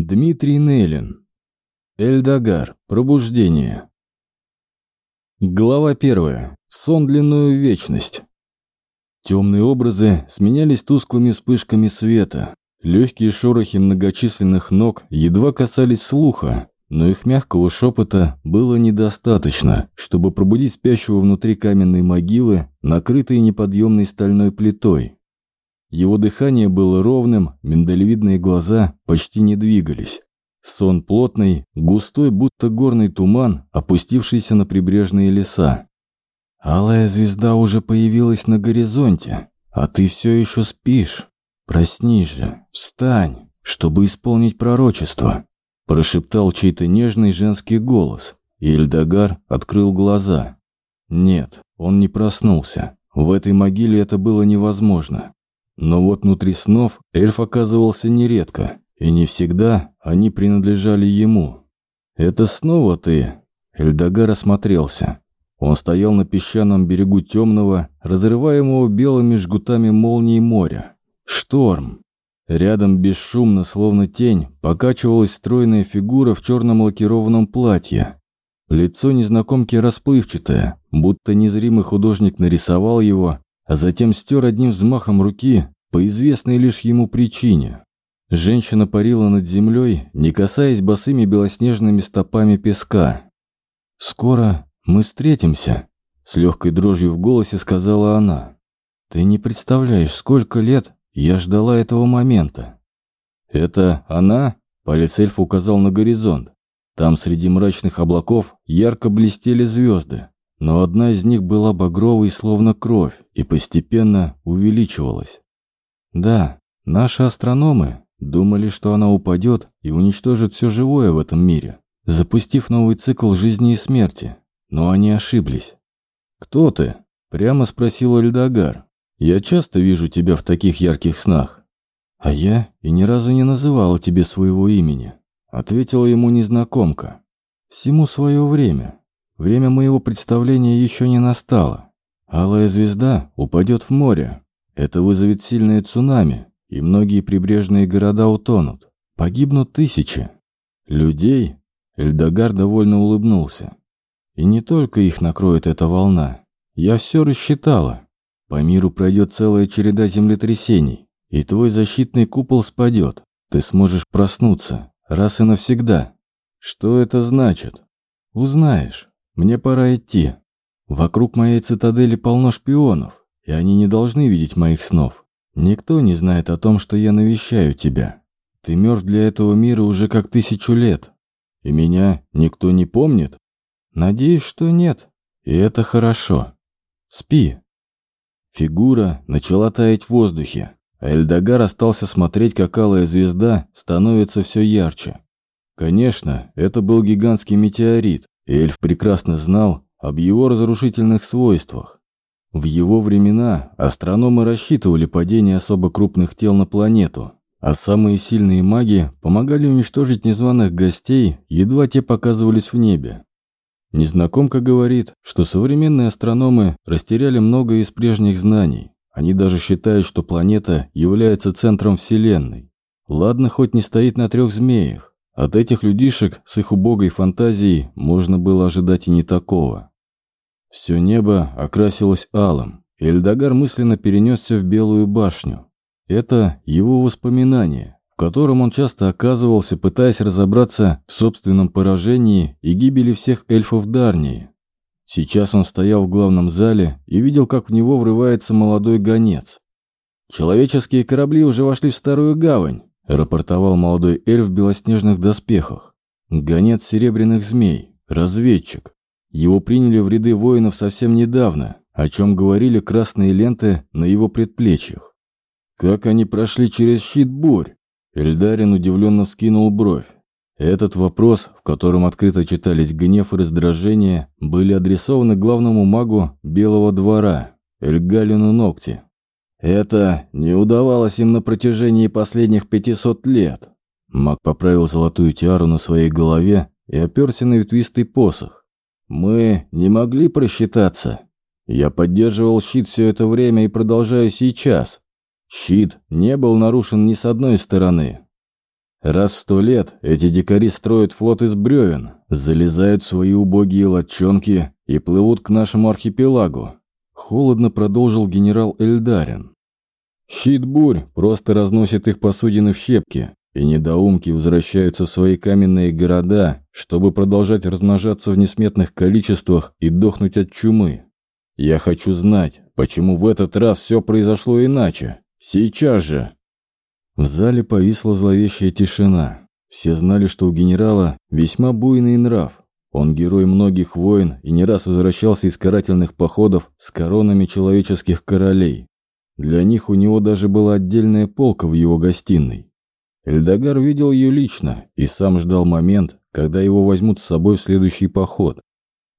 Дмитрий Нейлин. Эльдагар. Пробуждение. Глава первая. Сон длинную вечность. Темные образы сменялись тусклыми вспышками света. Легкие шорохи многочисленных ног едва касались слуха, но их мягкого шепота было недостаточно, чтобы пробудить спящего внутри каменной могилы, накрытой неподъемной стальной плитой. Его дыхание было ровным, миндалевидные глаза почти не двигались. Сон плотный, густой, будто горный туман, опустившийся на прибрежные леса. «Алая звезда уже появилась на горизонте, а ты все еще спишь. Проснись же, встань, чтобы исполнить пророчество», прошептал чей-то нежный женский голос, и Эльдогар открыл глаза. Нет, он не проснулся. В этой могиле это было невозможно. Но вот внутри снов эльф оказывался нередко, и не всегда они принадлежали ему. «Это снова ты?» Эльдогар осмотрелся. Он стоял на песчаном берегу темного, разрываемого белыми жгутами молнии моря. Шторм. Рядом бесшумно, словно тень, покачивалась стройная фигура в черном лакированном платье. Лицо незнакомки расплывчатое, будто незримый художник нарисовал его, а затем стер одним взмахом руки по известной лишь ему причине. Женщина парила над землей, не касаясь босыми белоснежными стопами песка. «Скоро мы встретимся», — с легкой дрожью в голосе сказала она. «Ты не представляешь, сколько лет я ждала этого момента». «Это она?» — палец указал на горизонт. Там среди мрачных облаков ярко блестели звезды но одна из них была багровой, словно кровь, и постепенно увеличивалась. Да, наши астрономы думали, что она упадет и уничтожит все живое в этом мире, запустив новый цикл жизни и смерти, но они ошиблись. «Кто ты?» – прямо спросил Эльдогар. «Я часто вижу тебя в таких ярких снах». «А я и ни разу не называла тебе своего имени», – ответила ему незнакомка. «Всему свое время. Время моего представления еще не настало. Алая звезда упадет в море. Это вызовет сильное цунами, и многие прибрежные города утонут. Погибнут тысячи. Людей? Эльдогар довольно улыбнулся. И не только их накроет эта волна. Я все рассчитала. По миру пройдет целая череда землетрясений, и твой защитный купол спадет. Ты сможешь проснуться, раз и навсегда. Что это значит? Узнаешь. Мне пора идти. Вокруг моей цитадели полно шпионов, и они не должны видеть моих снов. Никто не знает о том, что я навещаю тебя. Ты мертв для этого мира уже как тысячу лет. И меня никто не помнит? Надеюсь, что нет. И это хорошо. Спи. Фигура начала таять в воздухе, а Эльдогар остался смотреть, как алая звезда становится все ярче. Конечно, это был гигантский метеорит, Эльф прекрасно знал об его разрушительных свойствах. В его времена астрономы рассчитывали падение особо крупных тел на планету, а самые сильные маги помогали уничтожить незваных гостей, едва те показывались в небе. Незнакомка говорит, что современные астрономы растеряли многое из прежних знаний. Они даже считают, что планета является центром Вселенной. Ладно, хоть не стоит на трех змеях, от этих людишек с их убогой фантазией можно было ожидать и не такого. Все небо окрасилось алым, и Эльдогар мысленно перенесся в Белую башню. Это его воспоминание, в котором он часто оказывался, пытаясь разобраться в собственном поражении и гибели всех эльфов Дарнии. Сейчас он стоял в главном зале и видел, как в него врывается молодой гонец. «Человеческие корабли уже вошли в Старую Гавань рапортовал молодой эльф в белоснежных доспехах. Гонец серебряных змей, разведчик. Его приняли в ряды воинов совсем недавно, о чем говорили красные ленты на его предплечьях. Как они прошли через щит бурь? Эльдарин удивленно скинул бровь. Этот вопрос, в котором открыто читались гнев и раздражение, были адресованы главному магу Белого двора, Эльгалину Ногти. Это не удавалось им на протяжении последних 500 лет. Маг поправил золотую тиару на своей голове и оперся на ветвистый посох. Мы не могли просчитаться. Я поддерживал щит все это время и продолжаю сейчас. Щит не был нарушен ни с одной стороны. Раз в сто лет эти дикари строят флот из бревен, залезают в свои убогие лодчонки и плывут к нашему архипелагу. Холодно продолжил генерал Эльдарин. Щит бурь просто разносит их посудины в щепки, и недоумки возвращаются в свои каменные города, чтобы продолжать размножаться в несметных количествах и дохнуть от чумы. Я хочу знать, почему в этот раз все произошло иначе. Сейчас же. В зале повисла зловещая тишина. Все знали, что у генерала весьма буйный нрав. Он герой многих войн и не раз возвращался из карательных походов с коронами человеческих королей. Для них у него даже была отдельная полка в его гостиной. Эльдогар видел ее лично и сам ждал момент, когда его возьмут с собой в следующий поход.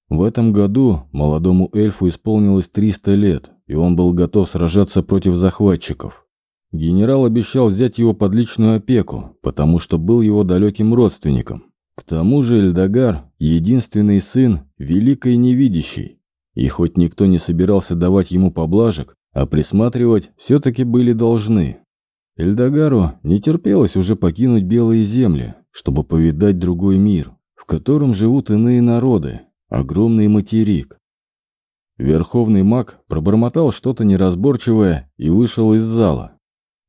В этом году молодому эльфу исполнилось 300 лет, и он был готов сражаться против захватчиков. Генерал обещал взять его под личную опеку, потому что был его далеким родственником. Тому же Эльдогар – единственный сын великой невидящей. И хоть никто не собирался давать ему поблажек, а присматривать все-таки были должны. Эльдагару не терпелось уже покинуть белые земли, чтобы повидать другой мир, в котором живут иные народы, огромный материк. Верховный маг пробормотал что-то неразборчивое и вышел из зала.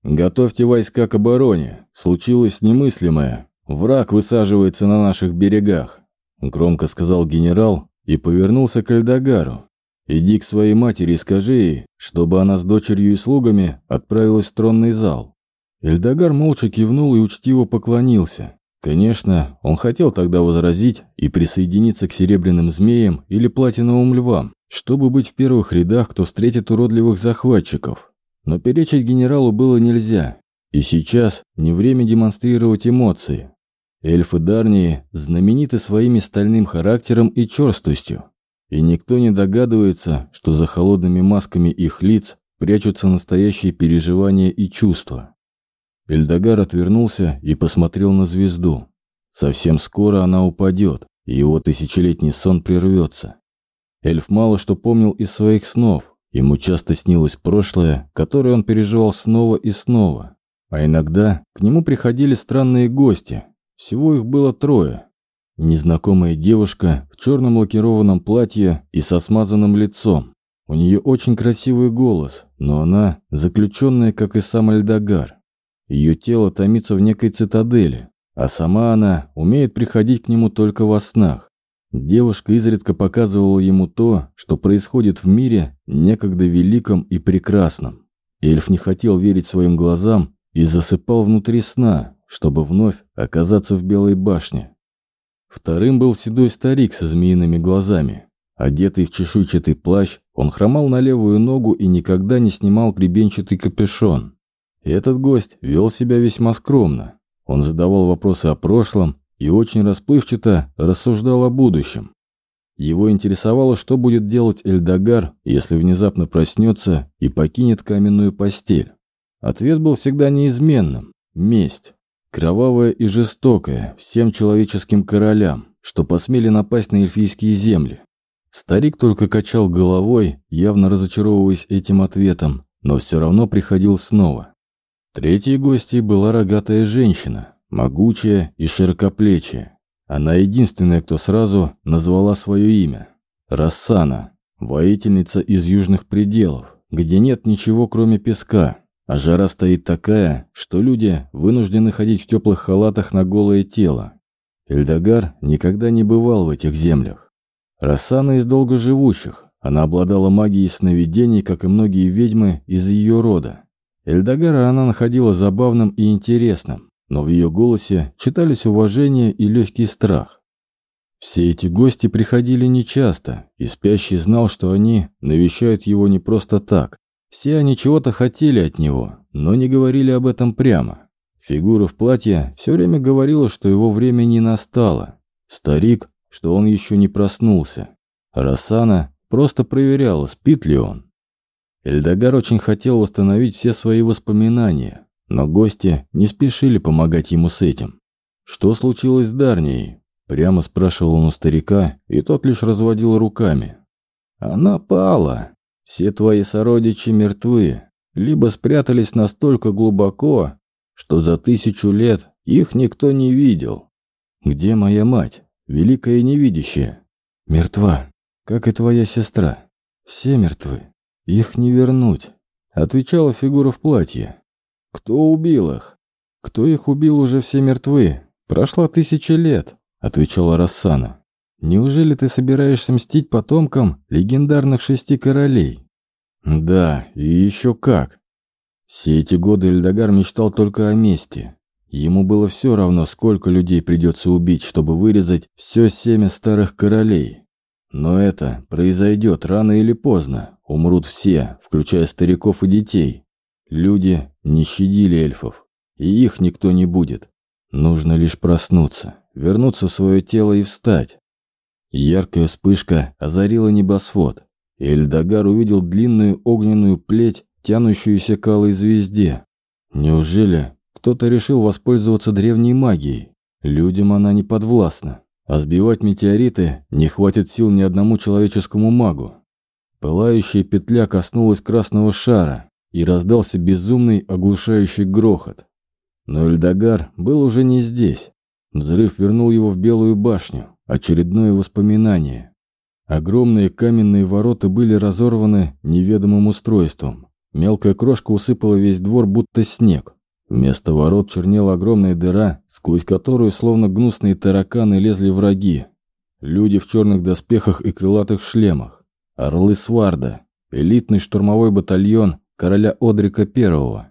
«Готовьте войска к обороне. Случилось немыслимое. Враг высаживается на наших берегах», — громко сказал генерал и повернулся к Эльдагару. «Иди к своей матери и скажи ей, чтобы она с дочерью и слугами отправилась в тронный зал». Эльдагар молча кивнул и учтиво поклонился. Конечно, он хотел тогда возразить и присоединиться к серебряным змеям или платиновым львам, чтобы быть в первых рядах, кто встретит уродливых захватчиков. Но перечить генералу было нельзя. И сейчас не время демонстрировать эмоции. Эльфы Дарнии знамениты своими стальным характером и черстостью. И никто не догадывается, что за холодными масками их лиц прячутся настоящие переживания и чувства. Эльдогар отвернулся и посмотрел на звезду. Совсем скоро она упадет, и его тысячелетний сон прервется. Эльф мало что помнил из своих снов, Ему часто снилось прошлое, которое он переживал снова и снова. А иногда к нему приходили странные гости. Всего их было трое. Незнакомая девушка в черном лакированном платье и со смазанным лицом. У нее очень красивый голос, но она заключенная, как и сам Альдагар. Ее тело томится в некой цитадели, а сама она умеет приходить к нему только во снах. Девушка изредка показывала ему то, что происходит в мире, некогда великом и прекрасном. Эльф не хотел верить своим глазам и засыпал внутри сна, чтобы вновь оказаться в Белой башне. Вторым был седой старик со змеиными глазами. Одетый в чешуйчатый плащ, он хромал на левую ногу и никогда не снимал гребенчатый капюшон. Этот гость вел себя весьма скромно. Он задавал вопросы о прошлом, и очень расплывчато рассуждал о будущем. Его интересовало, что будет делать Эльдогар, если внезапно проснется и покинет каменную постель. Ответ был всегда неизменным – месть. Кровавая и жестокая всем человеческим королям, что посмели напасть на эльфийские земли. Старик только качал головой, явно разочаровываясь этим ответом, но все равно приходил снова. Третьей гостьей была рогатая женщина, Могучая и широкоплечая. Она единственная, кто сразу назвала свое имя. Рассана, воительница из южных пределов, где нет ничего, кроме песка, а жара стоит такая, что люди вынуждены ходить в теплых халатах на голое тело. Эльдогар никогда не бывал в этих землях. Рассана из долгоживущих, она обладала магией сновидений, как и многие ведьмы из ее рода. Эльдогара она находила забавным и интересным но в ее голосе читались уважение и легкий страх. Все эти гости приходили нечасто, и спящий знал, что они навещают его не просто так. Все они чего-то хотели от него, но не говорили об этом прямо. Фигура в платье все время говорила, что его время не настало. Старик, что он еще не проснулся. Рассана просто проверяла, спит ли он. Эльдогар очень хотел восстановить все свои воспоминания, но гости не спешили помогать ему с этим. «Что случилось с Дарнией?» Прямо спрашивал он у старика, и тот лишь разводил руками. «Она пала. Все твои сородичи мертвы, либо спрятались настолько глубоко, что за тысячу лет Их никто не видел. Где моя мать, великая невидящая? Мертва, как и твоя сестра. Все мертвы. Их не вернуть, отвечала фигура в платье. Кто убил их? Кто их убил, уже все мертвы. Прошла тысяча лет, отвечала Рассана. Неужели ты собираешься мстить потомкам легендарных шести королей? Да, и еще как. Все эти годы Эльдогар мечтал только о мести. Ему было все равно, сколько людей придется убить, чтобы вырезать все семя старых королей. Но это произойдет рано или поздно. Умрут все, включая стариков и детей. Люди не щадили эльфов, и их никто не будет. Нужно лишь проснуться, вернуться в свое тело и встать. Яркая вспышка озарила небосвод, и Эльдогар увидел длинную огненную плеть, тянущуюся к алой звезде. Неужели кто-то решил воспользоваться древней магией? Людям она не подвластна, а сбивать метеориты не хватит сил ни одному человеческому магу. Пылающая петля коснулась красного шара, и раздался безумный оглушающий грохот. Но Эльдогар был уже не здесь. Взрыв вернул его в Белую башню, очередное воспоминание. Огромные каменные ворота были разорваны неведомым устройством. Мелкая крошка усыпала весь двор, будто снег. Вместо ворот чернела огромная дыра, сквозь которую, словно гнусные тараканы, лезли враги. Люди в черных доспехах и крылатых шлемах. Орлы Сварда, элитный штурмовой батальон короля Одрика I.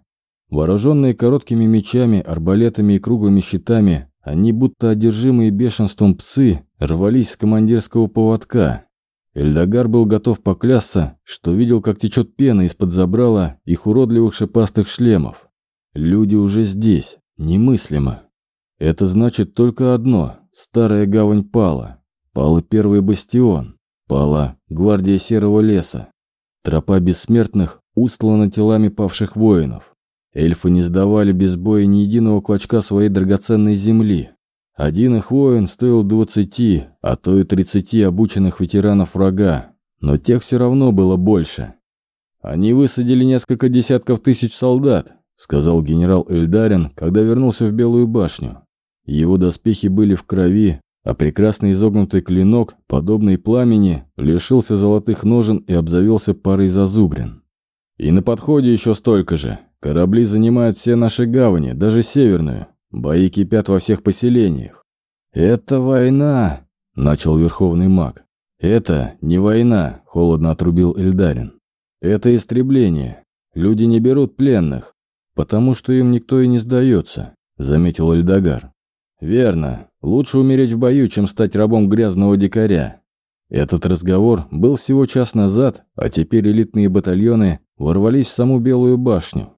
Вооруженные короткими мечами, арбалетами и круглыми щитами, они, будто одержимые бешенством псы, рвались с командирского поводка. Эльдогар был готов поклясться, что видел, как течет пена из-под забрала их уродливых шипастых шлемов. Люди уже здесь, немыслимо. Это значит только одно – старая гавань пала. Пал первый бастион. Пала гвардия Серого леса. Тропа бессмертных устлана телами павших воинов. Эльфы не сдавали без боя ни единого клочка своей драгоценной земли. Один их воин стоил двадцати, а то и тридцати обученных ветеранов врага, но тех все равно было больше. «Они высадили несколько десятков тысяч солдат», сказал генерал Эльдарин, когда вернулся в Белую башню. Его доспехи были в крови, а прекрасный изогнутый клинок, подобный пламени, лишился золотых ножен и обзавелся парой зазубрин. И на подходе еще столько же. Корабли занимают все наши гавани, даже северную. Бои кипят во всех поселениях. «Это война!» – начал верховный маг. «Это не война», – холодно отрубил Эльдарин. «Это истребление. Люди не берут пленных, потому что им никто и не сдается», – заметил Эльдогар. «Верно. Лучше умереть в бою, чем стать рабом грязного дикаря». Этот разговор был всего час назад, а теперь элитные батальоны ворвались в саму Белую башню.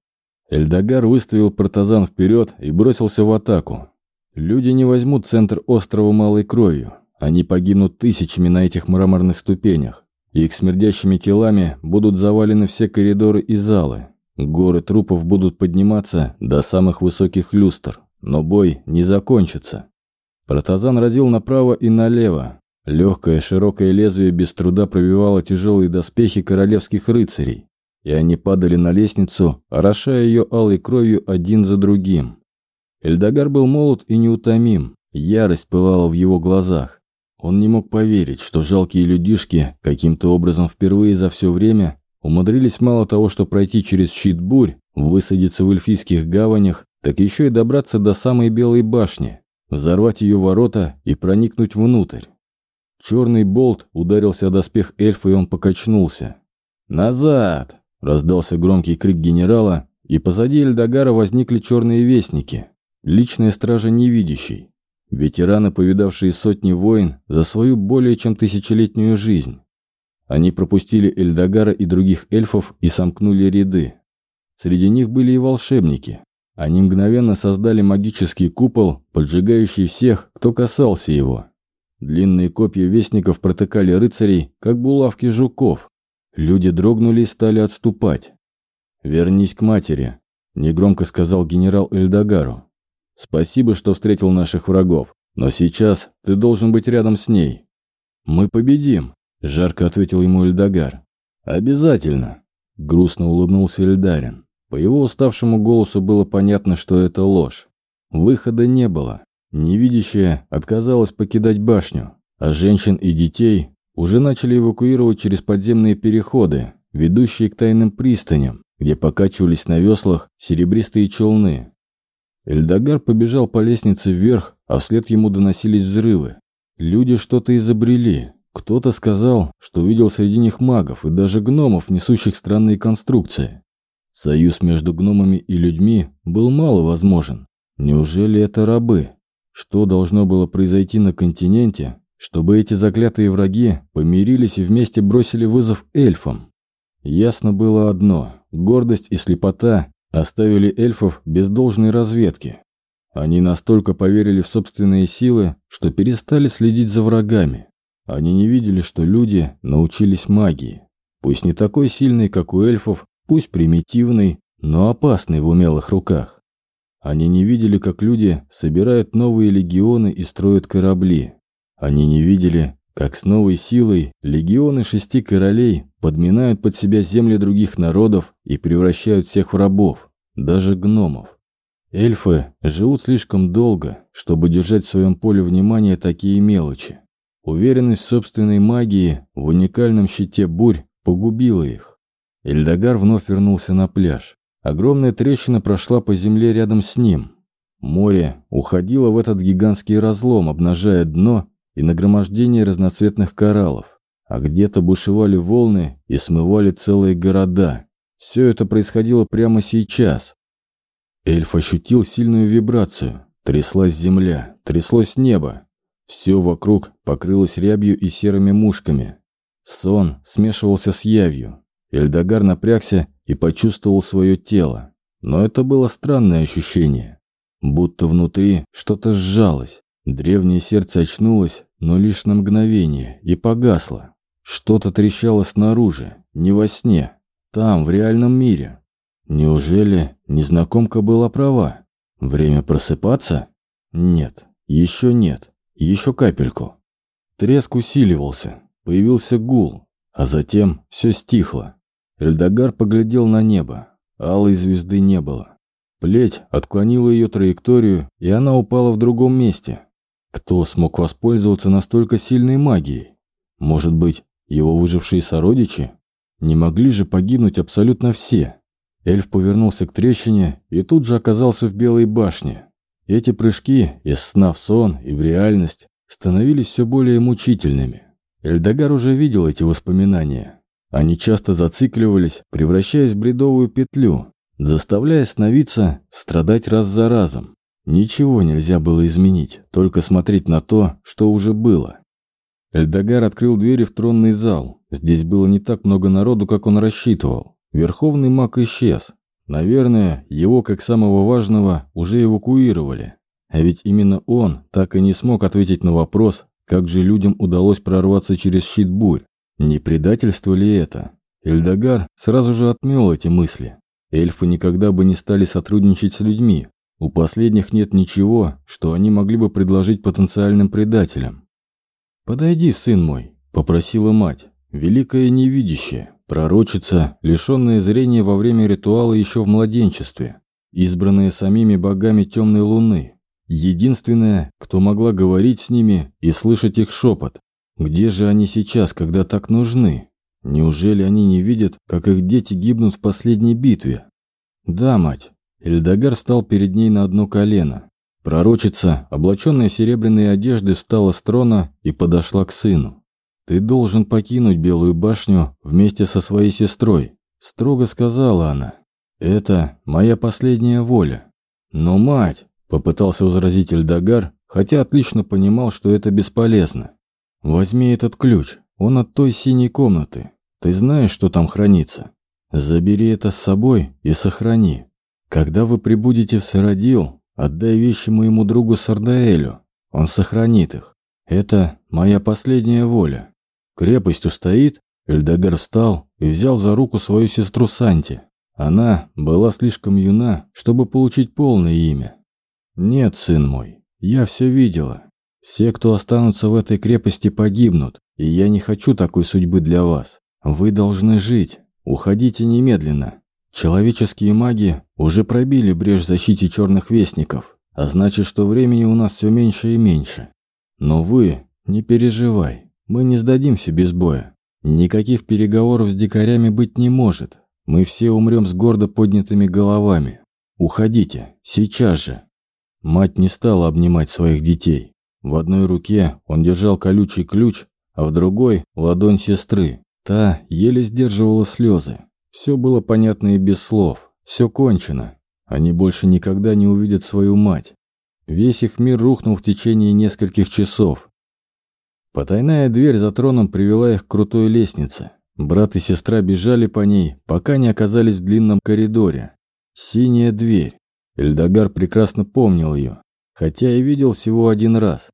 Эльдогар выставил партизан вперед и бросился в атаку. Люди не возьмут центр острова малой кровью. Они погибнут тысячами на этих мраморных ступенях. Их смердящими телами будут завалены все коридоры и залы. Горы трупов будут подниматься до самых высоких люстр, но бой не закончится. Протазан разил направо и налево. Легкое широкое лезвие без труда пробивало тяжелые доспехи королевских рыцарей и они падали на лестницу, орошая ее алой кровью один за другим. Эльдогар был молод и неутомим, ярость пылала в его глазах. Он не мог поверить, что жалкие людишки каким-то образом впервые за все время умудрились мало того, что пройти через щит бурь, высадиться в эльфийских гаванях, так еще и добраться до самой Белой башни, взорвать ее ворота и проникнуть внутрь. Черный болт ударился о доспех эльфа, и он покачнулся. «Назад!» Раздался громкий крик генерала, и позади Эльдогара возникли черные вестники, личная стража невидящей, ветераны, повидавшие сотни войн за свою более чем тысячелетнюю жизнь. Они пропустили Эльдогара и других эльфов и сомкнули ряды. Среди них были и волшебники. Они мгновенно создали магический купол, поджигающий всех, кто касался его. Длинные копья вестников протыкали рыцарей, как булавки жуков. Люди дрогнули и стали отступать. «Вернись к матери», – негромко сказал генерал Эльдагару. «Спасибо, что встретил наших врагов, но сейчас ты должен быть рядом с ней». «Мы победим», – жарко ответил ему Эльдагар. «Обязательно», – грустно улыбнулся Эльдарин. По его уставшему голосу было понятно, что это ложь. Выхода не было. Невидящая отказалась покидать башню, а женщин и детей уже начали эвакуировать через подземные переходы, ведущие к тайным пристаням, где покачивались на веслах серебристые челны. Эльдогар побежал по лестнице вверх, а вслед ему доносились взрывы. Люди что-то изобрели. Кто-то сказал, что видел среди них магов и даже гномов, несущих странные конструкции. Союз между гномами и людьми был мало возможен. Неужели это рабы? Что должно было произойти на континенте, чтобы эти заклятые враги помирились и вместе бросили вызов эльфам? Ясно было одно – гордость и слепота оставили эльфов без должной разведки. Они настолько поверили в собственные силы, что перестали следить за врагами. Они не видели, что люди научились магии. Пусть не такой сильной, как у эльфов, пусть примитивной, но опасной в умелых руках. Они не видели, как люди собирают новые легионы и строят корабли. Они не видели, как с новой силой легионы шести королей подминают под себя земли других народов и превращают всех в рабов, даже гномов. Эльфы живут слишком долго, чтобы держать в своем поле внимания такие мелочи. Уверенность в собственной магии в уникальном щите бурь погубила их. Эльдогар вновь вернулся на пляж. Огромная трещина прошла по земле рядом с ним. Море уходило в этот гигантский разлом, обнажая дно и нагромождение разноцветных кораллов. А где-то бушевали волны и смывали целые города. Все это происходило прямо сейчас. Эльф ощутил сильную вибрацию. Тряслась земля, тряслось небо. Все вокруг покрылось рябью и серыми мушками. Сон смешивался с явью. Эльдогар напрягся и почувствовал свое тело. Но это было странное ощущение. Будто внутри что-то сжалось. Древнее сердце очнулось, но лишь на мгновение, и погасло. Что-то трещало снаружи, не во сне, там, в реальном мире. Неужели незнакомка была права? Время просыпаться? Нет, еще нет, еще капельку. Треск усиливался, появился гул, а затем все стихло. Эльдогар поглядел на небо. Алой звезды не было. Плеть отклонила ее траекторию, и она упала в другом месте. Кто смог воспользоваться настолько сильной магией? Может быть, его выжившие сородичи? Не могли же погибнуть абсолютно все. Эльф повернулся к трещине и тут же оказался в Белой башне. Эти прыжки из сна в сон и в реальность становились все более мучительными. Эльдогар уже видел эти воспоминания. Они часто зацикливались, превращаясь в бредовую петлю, заставляя сновидца страдать раз за разом. Ничего нельзя было изменить, только смотреть на то, что уже было. Эльдогар открыл двери в тронный зал. Здесь было не так много народу, как он рассчитывал. Верховный маг исчез. Наверное, его, как самого важного, уже эвакуировали. А ведь именно он так и не смог ответить на вопрос, как же людям удалось прорваться через щит бурь. Не предательство ли это? Эльдогар сразу же отмел эти мысли. Эльфы никогда бы не стали сотрудничать с людьми. У последних нет ничего, что они могли бы предложить потенциальным предателям. «Подойди, сын мой», – попросила мать, великая невидящая, пророчица, лишенная зрения во время ритуала еще в младенчестве, избранная самими богами темной луны, единственная, кто могла говорить с ними и слышать их шепот, где же они сейчас, когда так нужны? Неужели они не видят, как их дети гибнут в последней битве? Да, мать. Эльдогар стал перед ней на одно колено. Пророчица, облаченная в серебряные одежды, встала с трона и подошла к сыну. «Ты должен покинуть Белую башню вместе со своей сестрой», – строго сказала она. «Это моя последняя воля». «Но, мать», – попытался возразить Эльдогар, хотя отлично понимал, что это бесполезно. «Возьми этот ключ, он от той синей комнаты. Ты знаешь, что там хранится? Забери это с собой и сохрани. Когда вы прибудете в Сарадил, отдай вещи моему другу Сардаэлю. Он сохранит их. Это моя последняя воля. Крепость устоит?» Эльдогар встал и взял за руку свою сестру Санти. Она была слишком юна, чтобы получить полное имя. «Нет, сын мой, я все видела. Все, кто останутся в этой крепости, погибнут, и я не хочу такой судьбы для вас. Вы должны жить. Уходите немедленно. Человеческие маги уже пробили брешь защите черных вестников. а значит, что времени у нас все меньше и меньше. Но вы, не переживай, мы не сдадимся без боя. Никаких переговоров с дикарями быть не может. Мы все умрем с гордо поднятыми головами. Уходите, сейчас же. Мать не стала обнимать своих детей. В одной руке он держал колючий ключ, а в другой – ладонь сестры. Та еле сдерживала слезы. Все было понятно и без слов. Все кончено. Они больше никогда не увидят свою мать. Весь их мир рухнул в течение нескольких часов. Потайная дверь за троном привела их к крутой лестнице. Брат и сестра бежали по ней, пока не оказались в длинном коридоре. Синяя дверь. Эльдогар прекрасно помнил ее, хотя и видел всего один раз.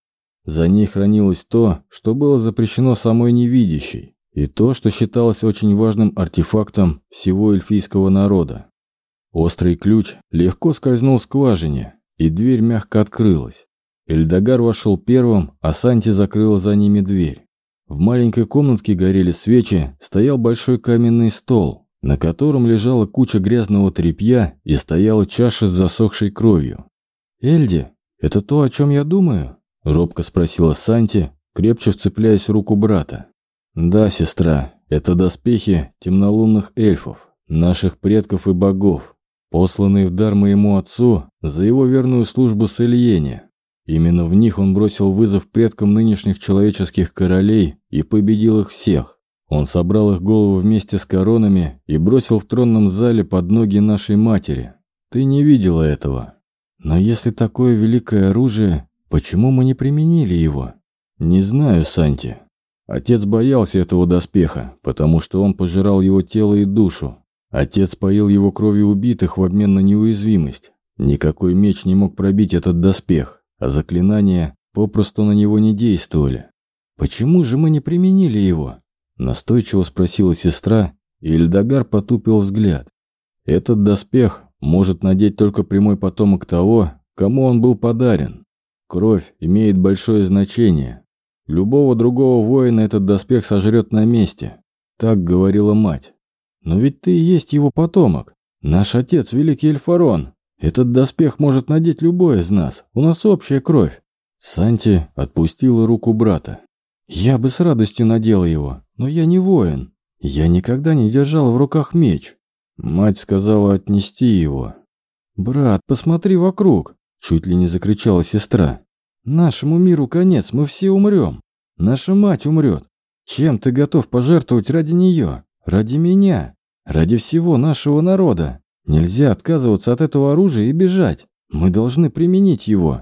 За ней хранилось то, что было запрещено самой невидящей, и то, что считалось очень важным артефактом всего эльфийского народа. Острый ключ легко скользнул в скважине, и дверь мягко открылась. Эльдогар вошел первым, а Санти закрыла за ними дверь. В маленькой комнатке горели свечи, стоял большой каменный стол, на котором лежала куча грязного тряпья и стояла чаша с засохшей кровью. «Эльди, это то, о чем я думаю?» – робко спросила Санти, крепче вцепляясь в руку брата. «Да, сестра, это доспехи темнолунных эльфов, наших предков и богов, посланные в дар моему отцу за его верную службу с Ильене. Именно в них он бросил вызов предкам нынешних человеческих королей и победил их всех. Он собрал их головы вместе с коронами и бросил в тронном зале под ноги нашей матери. Ты не видела этого. Но если такое великое оружие, почему мы не применили его? Не знаю, Санти. Отец боялся этого доспеха, потому что он пожирал его тело и душу. Отец поил его кровью убитых в обмен на неуязвимость. Никакой меч не мог пробить этот доспех, а заклинания попросту на него не действовали. «Почему же мы не применили его?» Настойчиво спросила сестра, и Эльдогар потупил взгляд. «Этот доспех может надеть только прямой потомок того, кому он был подарен. Кровь имеет большое значение. Любого другого воина этот доспех сожрет на месте. Так говорила мать. Но ведь ты и есть его потомок. Наш отец, великий Эльфарон. Этот доспех может надеть любой из нас. У нас общая кровь. Санти отпустила руку брата. Я бы с радостью надела его, но я не воин. Я никогда не держал в руках меч. Мать сказала отнести его. «Брат, посмотри вокруг!» Чуть ли не закричала сестра. «Нашему миру конец, мы все умрем. Наша мать умрет. Чем ты готов пожертвовать ради нее? Ради меня? Ради всего нашего народа? Нельзя отказываться от этого оружия и бежать. Мы должны применить его».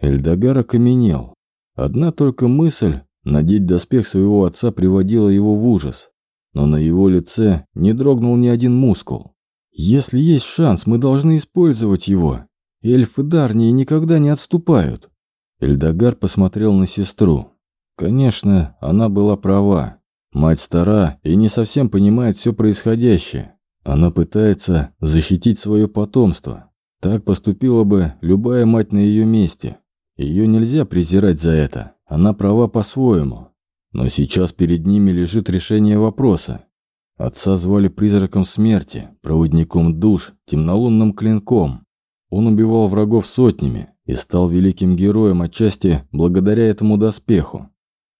Эльдогар окаменел. Одна только мысль надеть доспех своего отца приводила его в ужас. Но на его лице не дрогнул ни один мускул. «Если есть шанс, мы должны использовать его. Эльфы Дарнии никогда не отступают». Эльдогар посмотрел на сестру. Конечно, она была права. Мать стара и не совсем понимает все происходящее. Она пытается защитить свое потомство. Так поступила бы любая мать на ее месте. Ее нельзя презирать за это. Она права по-своему. Но сейчас перед ними лежит решение вопроса. Отца звали призраком смерти, проводником душ, темнолунным клинком. Он убивал врагов сотнями и стал великим героем отчасти благодаря этому доспеху.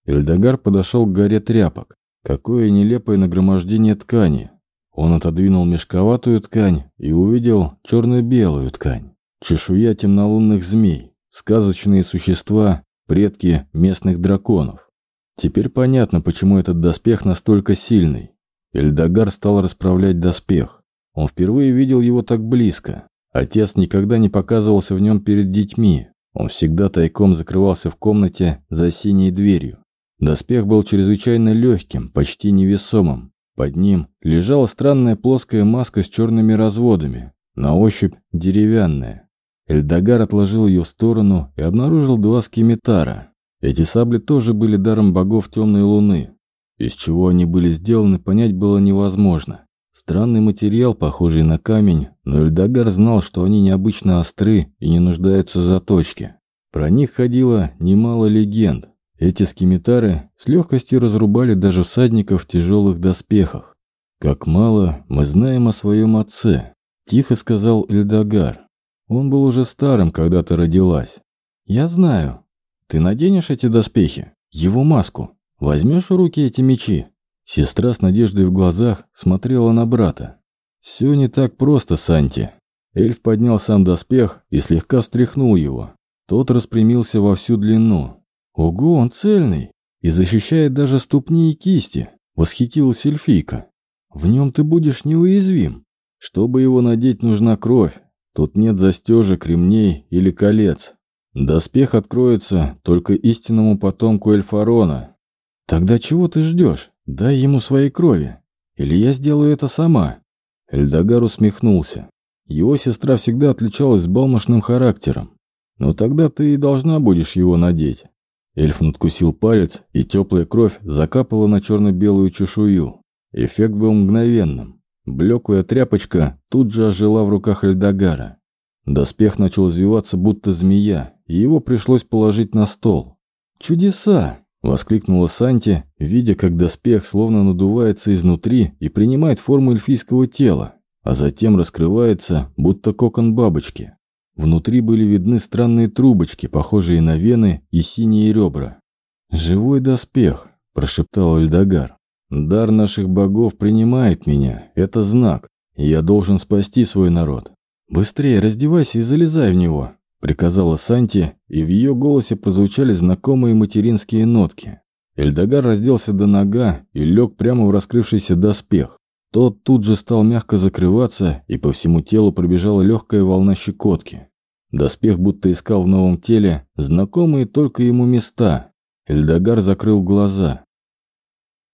Эльдогар подошел к горе тряпок. Какое нелепое нагромождение ткани. Он отодвинул мешковатую ткань и увидел черно-белую ткань. Чешуя темнолунных змей, сказочные существа, предки местных драконов. Теперь понятно, почему этот доспех настолько сильный. Эльдогар стал расправлять доспех. Он впервые видел его так близко. Отец никогда не показывался в нем перед детьми. Он всегда тайком закрывался в комнате за синей дверью. Доспех был чрезвычайно легким, почти невесомым. Под ним лежала странная плоская маска с черными разводами, на ощупь деревянная. Эльдогар отложил ее в сторону и обнаружил два скимитара. Эти сабли тоже были даром богов темной луны. Из чего они были сделаны, понять было невозможно. Странный материал, похожий на камень, но Эльдогар знал, что они необычно остры и не нуждаются в заточке. Про них ходило немало легенд, эти скимитары с легкостью разрубали даже всадников в тяжелых доспехах. «Как мало мы знаем о своем отце», – тихо сказал Эльдогар. Он был уже старым, когда ты родилась. Я знаю. Ты наденешь эти доспехи? Его маску? Возьмешь в руки эти мечи?» Сестра с надеждой в глазах смотрела на брата. «Все не так просто, Санти». Эльф поднял сам доспех и слегка встряхнул его. Тот распрямился во всю длину. «Ого, он цельный! И защищает даже ступни и кисти!» — восхитилась эльфийка. «В нем ты будешь неуязвим. Чтобы его надеть, нужна кровь. Тут нет застежек, ремней или колец. Доспех откроется только истинному потомку Эльфарона. Тогда чего ты ждешь? Дай ему своей крови. Или я сделаю это сама?» Эльдогар усмехнулся. Его сестра всегда отличалась балмошным характером. Но тогда ты и должна будешь его надеть. Эльф надкусил палец, и теплая кровь закапала на черно-белую чешую. Эффект был мгновенным. Блеклая тряпочка тут же ожила в руках Эльдогара. Доспех начал извиваться, будто змея, и его пришлось положить на стол. «Чудеса!» – воскликнула Санти, видя, как доспех словно надувается изнутри и принимает форму эльфийского тела, а затем раскрывается, будто кокон бабочки. Внутри были видны странные трубочки, похожие на вены и синие ребра. «Живой доспех», – прошептал Эльдогар. «Дар наших богов принимает меня. Это знак. И я должен спасти свой народ. Быстрее раздевайся и залезай в него», – приказала Санти, и в ее голосе прозвучали знакомые материнские нотки. Эльдогар разделся до нога и лег прямо в раскрывшийся доспех. Тот тут же стал мягко закрываться, и по всему телу пробежала легкая волна щекотки. Доспех будто искал в новом теле знакомые только ему места. Эльдогар закрыл глаза.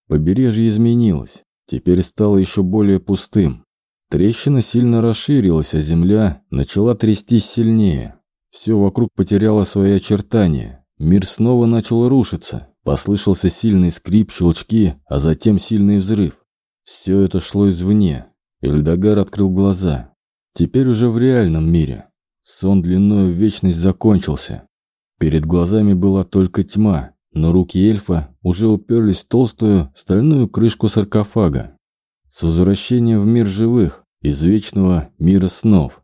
Побережье изменилось, теперь стало еще более пустым. Трещина сильно расширилась, а земля начала трястись сильнее. Все вокруг потеряло свои очертания. Мир снова начал рушиться. Послышался сильный скрип, щелчки, а затем сильный взрыв. Все это шло извне. Эльдогар открыл глаза. Теперь уже в реальном мире. Сон длиною в вечность закончился. Перед глазами была только тьма, но руки эльфа уже уперлись в толстую стальную крышку саркофага. С возвращением в мир живых, из вечного мира снов.